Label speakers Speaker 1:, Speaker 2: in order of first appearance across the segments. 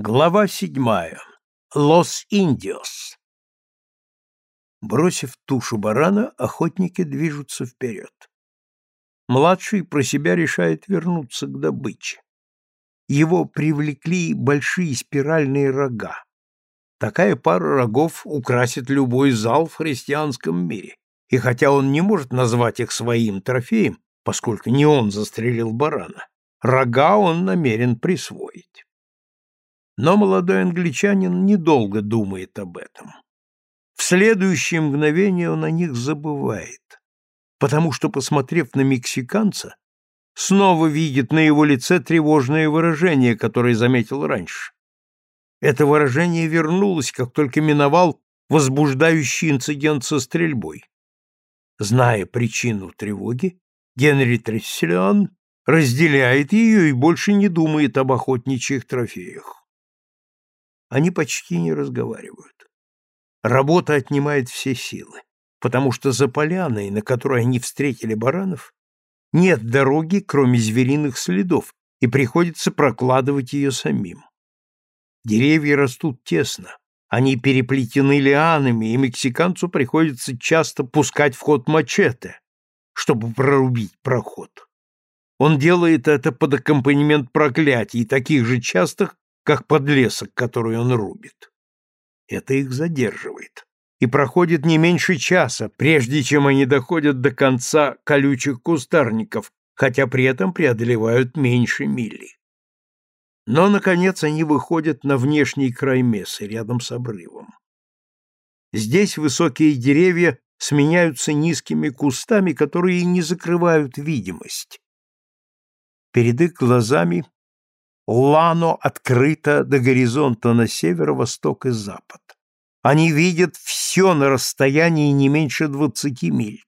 Speaker 1: Глава седьмая. Лос-Индиос. Бросив тушу барана, охотники движутся вперед. Младший про себя решает вернуться к добыче. Его привлекли большие спиральные рога. Такая пара рогов украсит любой зал в христианском мире. И хотя он не может назвать их своим трофеем, поскольку не он застрелил барана, рога он намерен присвоить. Но молодой англичанин недолго думает об этом. В следующее мгновение он о них забывает, потому что, посмотрев на мексиканца, снова видит на его лице тревожное выражение, которое заметил раньше. Это выражение вернулось, как только миновал возбуждающий инцидент со стрельбой. Зная причину тревоги, Генри Тресселиан разделяет ее и больше не думает об охотничьих трофеях они почти не разговаривают. Работа отнимает все силы, потому что за поляной, на которой они встретили баранов, нет дороги, кроме звериных следов, и приходится прокладывать ее самим. Деревья растут тесно, они переплетены лианами, и мексиканцу приходится часто пускать в ход мачете, чтобы прорубить проход. Он делает это под аккомпанемент проклятий, таких же частых, как подлесок, который он рубит. Это их задерживает. И проходит не меньше часа, прежде чем они доходят до конца колючих кустарников, хотя при этом преодолевают меньше мили. Но, наконец, они выходят на внешний край месы, рядом с обрывом. Здесь высокие деревья сменяются низкими кустами, которые не закрывают видимость. Перед их глазами Лано открыто до горизонта на север, восток и запад. Они видят все на расстоянии не меньше двадцати миль.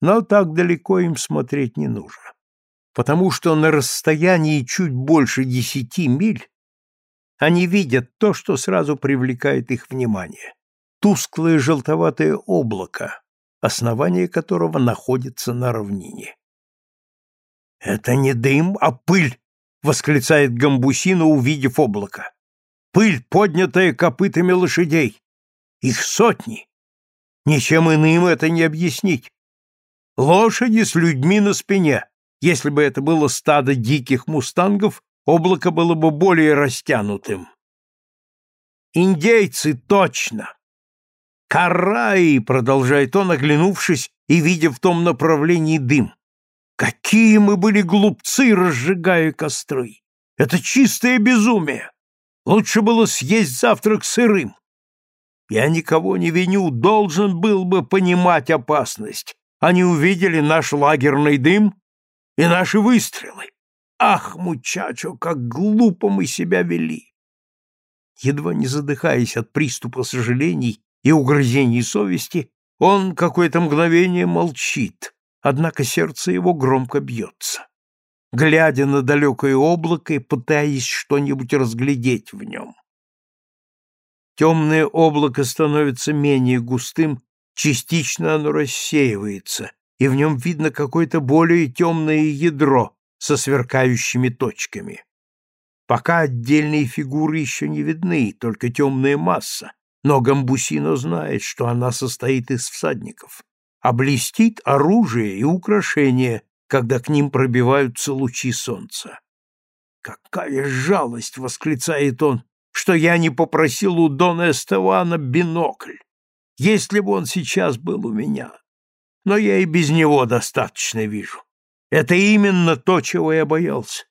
Speaker 1: Но так далеко им смотреть не нужно, потому что на расстоянии чуть больше десяти миль они видят то, что сразу привлекает их внимание. Тусклое желтоватое облако, основание которого находится на равнине. «Это не дым, а пыль!» — восклицает Гамбусина, увидев облако. «Пыль, поднятая копытами лошадей! Их сотни! Ничем иным это не объяснить. Лошади с людьми на спине. Если бы это было стадо диких мустангов, облако было бы более растянутым. Индейцы точно! Караи, продолжает он, оглянувшись и видя в том направлении дым. Какие мы были глупцы, разжигая костры! Это чистое безумие! Лучше было съесть завтрак сырым. Я никого не виню, должен был бы понимать опасность. Они увидели наш лагерный дым и наши выстрелы. Ах, мучачо, как глупо мы себя вели! Едва не задыхаясь от приступа сожалений и угрызений совести, он какое-то мгновение молчит, однако сердце его громко бьется. Глядя на далекое облако и пытаясь что-нибудь разглядеть в нем. Темное облако становится менее густым, частично оно рассеивается, и в нем видно какое-то более темное ядро со сверкающими точками. Пока отдельные фигуры еще не видны, только темная масса, но Гамбусино знает, что она состоит из всадников а блестит оружие и украшение, когда к ним пробиваются лучи солнца. «Какая жалость!» — восклицает он, — «что я не попросил у Дона Эстевана бинокль. Если бы он сейчас был у меня. Но я и без него достаточно вижу. Это именно то, чего я боялся.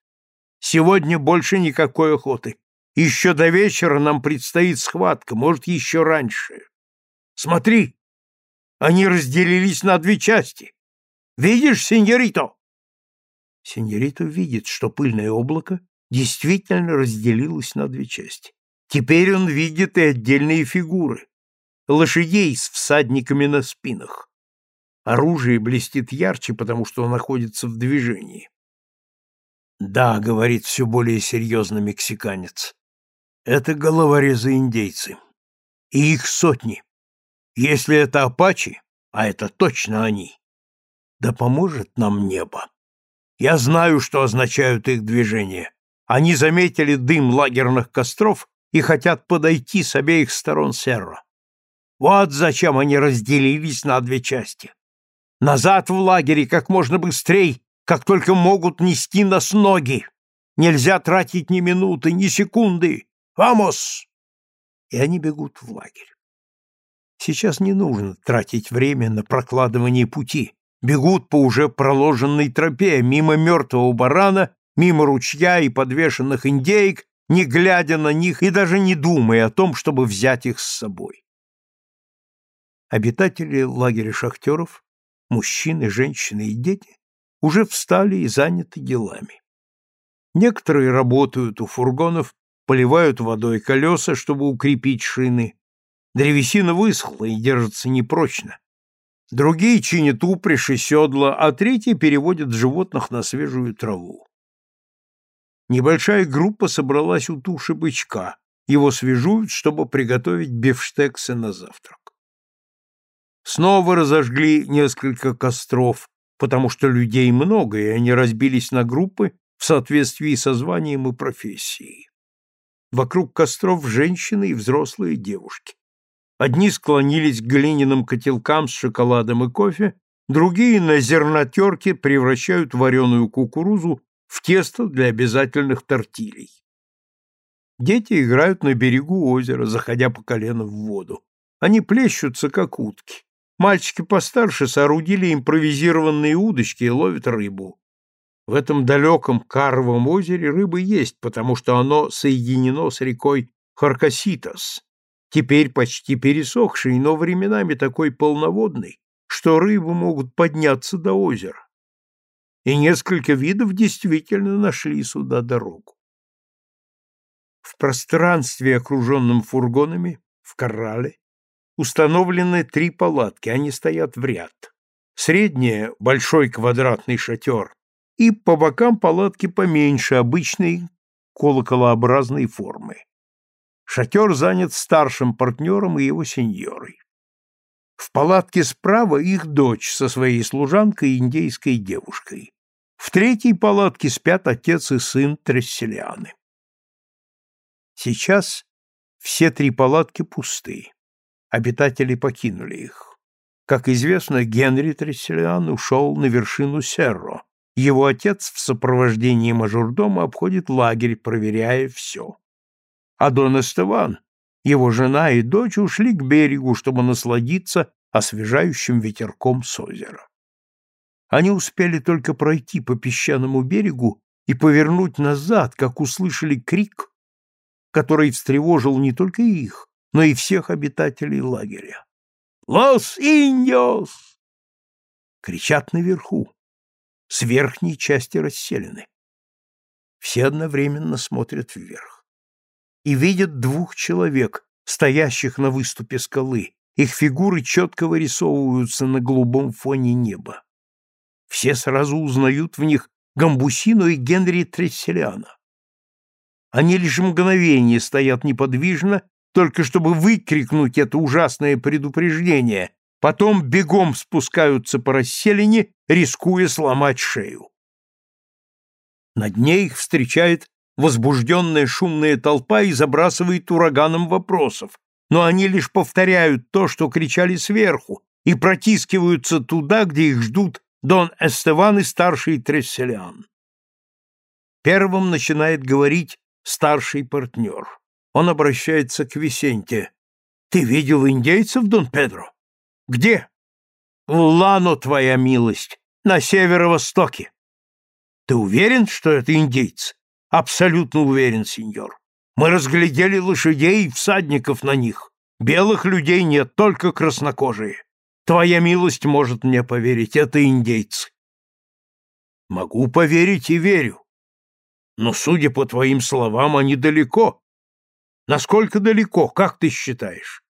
Speaker 1: Сегодня больше никакой охоты. Еще до вечера нам предстоит схватка, может, еще раньше. Смотри, они разделились на две части. Видишь, сеньорито?» Сеньорито видит, что пыльное облако действительно разделилось на две части. Теперь он видит и отдельные фигуры. Лошадей с всадниками на спинах. Оружие блестит ярче, потому что находится в движении. «Да», — говорит все более серьезно мексиканец, — «это головорезы-индейцы. И их сотни. Если это апачи, а это точно они, да поможет нам небо. Я знаю, что означают их движения. Они заметили дым лагерных костров и хотят подойти с обеих сторон Серра. Вот зачем они разделились на две части. Назад в лагере как можно быстрей, как только могут нести нас ноги. Нельзя тратить ни минуты, ни секунды. Вамос! И они бегут в лагерь. Сейчас не нужно тратить время на прокладывание пути. Бегут по уже проложенной тропе, мимо мертвого барана, мимо ручья и подвешенных индейк, не глядя на них и даже не думая о том, чтобы взять их с собой. Обитатели лагеря шахтеров, мужчины, женщины и дети, уже встали и заняты делами. Некоторые работают у фургонов, поливают водой колеса, чтобы укрепить шины. Древесина высохла и держится непрочно. Другие чинят упряжь седла, а третьи переводят животных на свежую траву. Небольшая группа собралась у туши бычка. Его свежуют, чтобы приготовить бифштексы на завтрак. Снова разожгли несколько костров, потому что людей много, и они разбились на группы в соответствии со званием и профессией. Вокруг костров женщины и взрослые девушки. Одни склонились к глиняным котелкам с шоколадом и кофе, другие на зернотерке превращают вареную кукурузу в тесто для обязательных тортилей. Дети играют на берегу озера, заходя по колено в воду. Они плещутся, как утки. Мальчики постарше соорудили импровизированные удочки и ловят рыбу. В этом далеком Каровом озере рыбы есть, потому что оно соединено с рекой Харкаситас, теперь почти пересохшей, но временами такой полноводной, что рыбы могут подняться до озера. И несколько видов действительно нашли сюда дорогу. В пространстве, окруженном фургонами, в коррале, установлены три палатки, они стоят в ряд. Средняя – большой квадратный шатер, и по бокам палатки поменьше, обычной колоколообразной формы. Шатер занят старшим партнером и его сеньорой. В палатке справа их дочь со своей служанкой и индейской девушкой. В третьей палатке спят отец и сын Тресселианы. Сейчас все три палатки пусты. Обитатели покинули их. Как известно, Генри Тресселиан ушел на вершину Серро. Его отец в сопровождении мажордома обходит лагерь, проверяя все а Дон Эстеван, его жена и дочь ушли к берегу, чтобы насладиться освежающим ветерком с озера. Они успели только пройти по песчаному берегу и повернуть назад, как услышали крик, который встревожил не только их, но и всех обитателей лагеря. «Лос Иньос!» Кричат наверху, с верхней части расселены. Все одновременно смотрят вверх и видят двух человек, стоящих на выступе скалы. Их фигуры четко вырисовываются на голубом фоне неба. Все сразу узнают в них Гамбусину и Генри Тресселяна. Они лишь мгновение стоят неподвижно, только чтобы выкрикнуть это ужасное предупреждение, потом бегом спускаются по расселине, рискуя сломать шею. На дне их встречает возбужденная шумная толпа и забрасывает ураганом вопросов, но они лишь повторяют то, что кричали сверху, и протискиваются туда, где их ждут Дон Эстеван и старший Тресселян. Первым начинает говорить старший партнер. Он обращается к Висенте. «Ты видел индейцев, Дон Педро?» «Где?» «В Лану, твоя милость, на северо-востоке». «Ты уверен, что это индейцы?» Абсолютно уверен, сеньор. Мы разглядели лошадей и всадников на них. Белых людей нет, только краснокожие. Твоя милость может мне поверить, это индейцы. Могу поверить и верю. Но, судя по твоим словам, они далеко. Насколько далеко, как ты считаешь?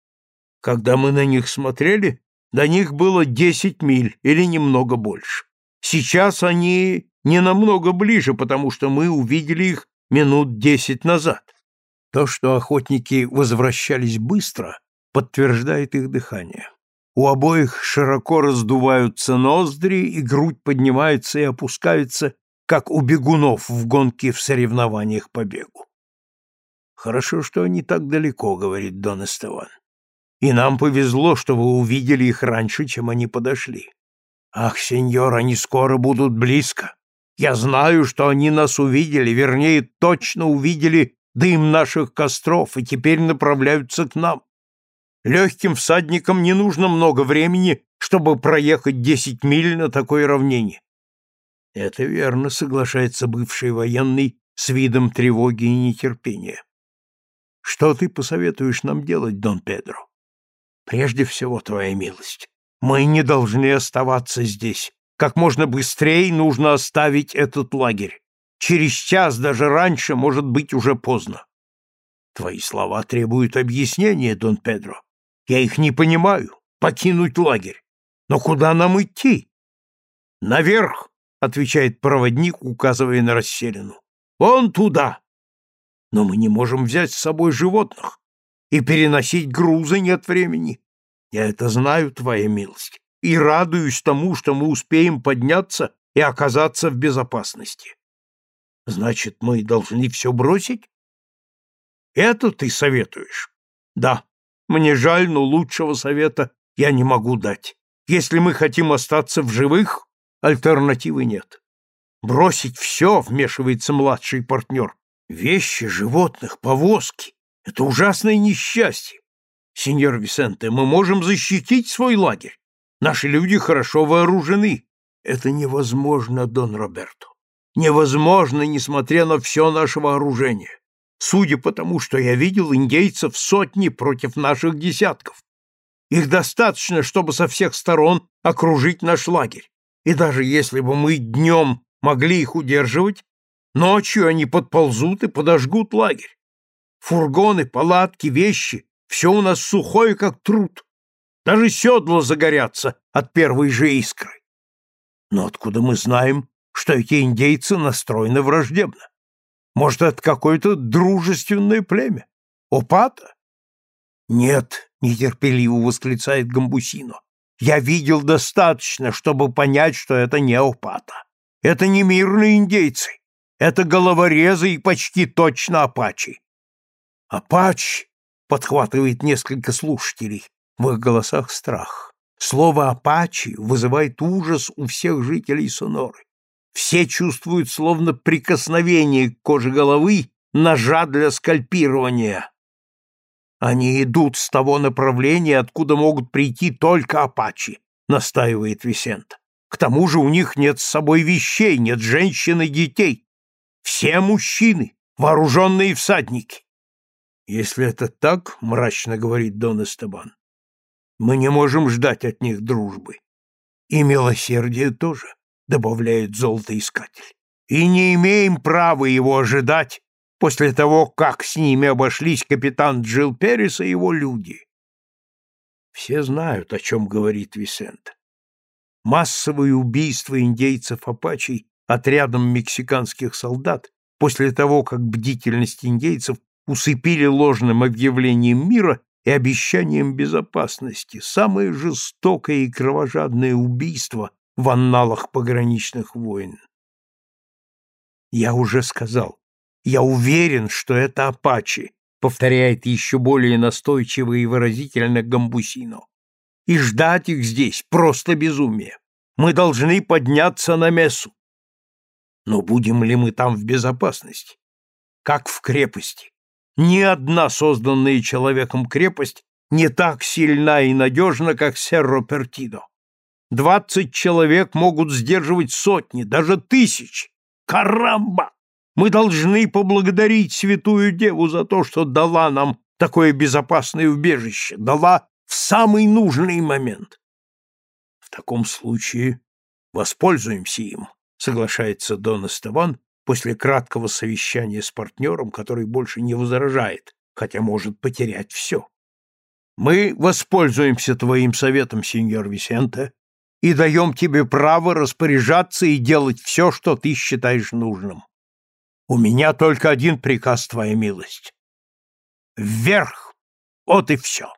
Speaker 1: Когда мы на них смотрели, до них было десять миль или немного больше. Сейчас они не намного ближе, потому что мы увидели их минут десять назад. То, что охотники возвращались быстро, подтверждает их дыхание. У обоих широко раздуваются ноздри, и грудь поднимается и опускается как у бегунов в гонке в соревнованиях по бегу. Хорошо, что они так далеко, говорит Дон Эстеван. И нам повезло, что вы увидели их раньше, чем они подошли. Ах, сеньор, они скоро будут близко. Я знаю, что они нас увидели, вернее, точно увидели дым наших костров и теперь направляются к нам. Легким всадникам не нужно много времени, чтобы проехать десять миль на такой равнине. Это верно, соглашается бывший военный с видом тревоги и нетерпения. Что ты посоветуешь нам делать, Дон Педро? Прежде всего, твоя милость, мы не должны оставаться здесь. Как можно быстрее нужно оставить этот лагерь. Через час, даже раньше, может быть уже поздно. Твои слова требуют объяснения, Дон Педро. Я их не понимаю. Покинуть лагерь. Но куда нам идти? Наверх, отвечает проводник, указывая на расселину. Вон туда. Но мы не можем взять с собой животных, и переносить грузы нет времени. Я это знаю, твоя милость, и радуюсь тому, что мы успеем подняться и оказаться в безопасности. Значит, мы должны все бросить? Это ты советуешь? Да. Мне жаль, но лучшего совета я не могу дать. Если мы хотим остаться в живых, альтернативы нет. Бросить все, вмешивается младший партнер. Вещи, животных, повозки — это ужасное несчастье. Сеньор Висенте, мы можем защитить свой лагерь. Наши люди хорошо вооружены. Это невозможно, Дон Роберто. Невозможно, несмотря на все наше вооружение. Судя по тому, что я видел, индейцев сотни против наших десятков. Их достаточно, чтобы со всех сторон окружить наш лагерь. И даже если бы мы днем могли их удерживать, Ночью они подползут и подожгут лагерь. Фургоны, палатки, вещи — все у нас сухое, как труд. Даже седла загорятся от первой же искры. Но откуда мы знаем, что эти индейцы настроены враждебно? Может, это какое-то дружественное племя? Опата? Нет, нетерпеливо восклицает Гамбусино. Я видел достаточно, чтобы понять, что это не Опата. Это не мирные индейцы. Это головорезы и почти точно апачи. Апач, подхватывает несколько слушателей, в их голосах страх. Слово апачи вызывает ужас у всех жителей Соноры. Все чувствуют словно прикосновение к коже головы ножа для скальпирования. Они идут с того направления, откуда могут прийти только апачи, настаивает Висент. К тому же у них нет с собой вещей, нет женщин и детей. Все мужчины, вооруженные всадники. Если это так, мрачно говорит Дон Эстебан, мы не можем ждать от них дружбы. И милосердие тоже, добавляет золотоискатель. И не имеем права его ожидать после того, как с ними обошлись капитан Джилл Перес и его люди. Все знают, о чем говорит Висент. Массовые убийства индейцев-апачей отрядом мексиканских солдат после того, как бдительность индейцев усыпили ложным объявлением мира и обещанием безопасности, самое жестокое и кровожадное убийство в анналах пограничных войн. Я уже сказал, я уверен, что это апачи, повторяет еще более настойчиво и выразительно Гамбусино. И ждать их здесь просто безумие. Мы должны подняться на мессу. Но будем ли мы там в безопасности? Как в крепости. Ни одна созданная человеком крепость не так сильна и надежна, как Серро Пертидо. Двадцать человек могут сдерживать сотни, даже тысячи. Карамба! Мы должны поблагодарить Святую Деву за то, что дала нам такое безопасное убежище, дала в самый нужный момент. В таком случае воспользуемся им, соглашается Дон Эстеван после краткого совещания с партнером, который больше не возражает, хотя может потерять все. Мы воспользуемся твоим советом, сеньор Висенте, и даем тебе право распоряжаться и делать все, что ты считаешь нужным. У меня только один приказ, твоя милость. Вверх! Вот и все.